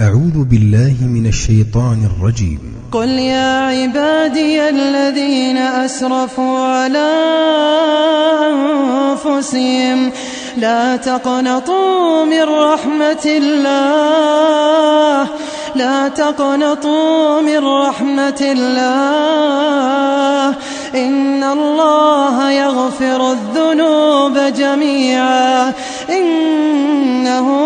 أعوذ بالله من الشيطان الرجيم. قل يا عبادي الذين أسرفوا على أنفسهم لا تقنطوا من رحمة الله لا تقنطوا من رحمة الله. إن الله يغفر الذنوب جميعا إنه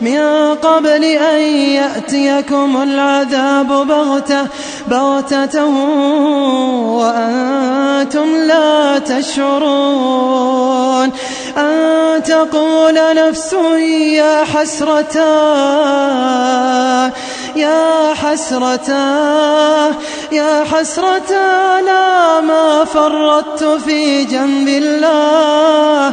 من قبل أن يأتيكم العذاب بغتة بغتة وأنتم لا تشعرون. أن تقول نفس يا حسرتا يا حسرتا يا حسرتا لا ما فرطت في جنب الله.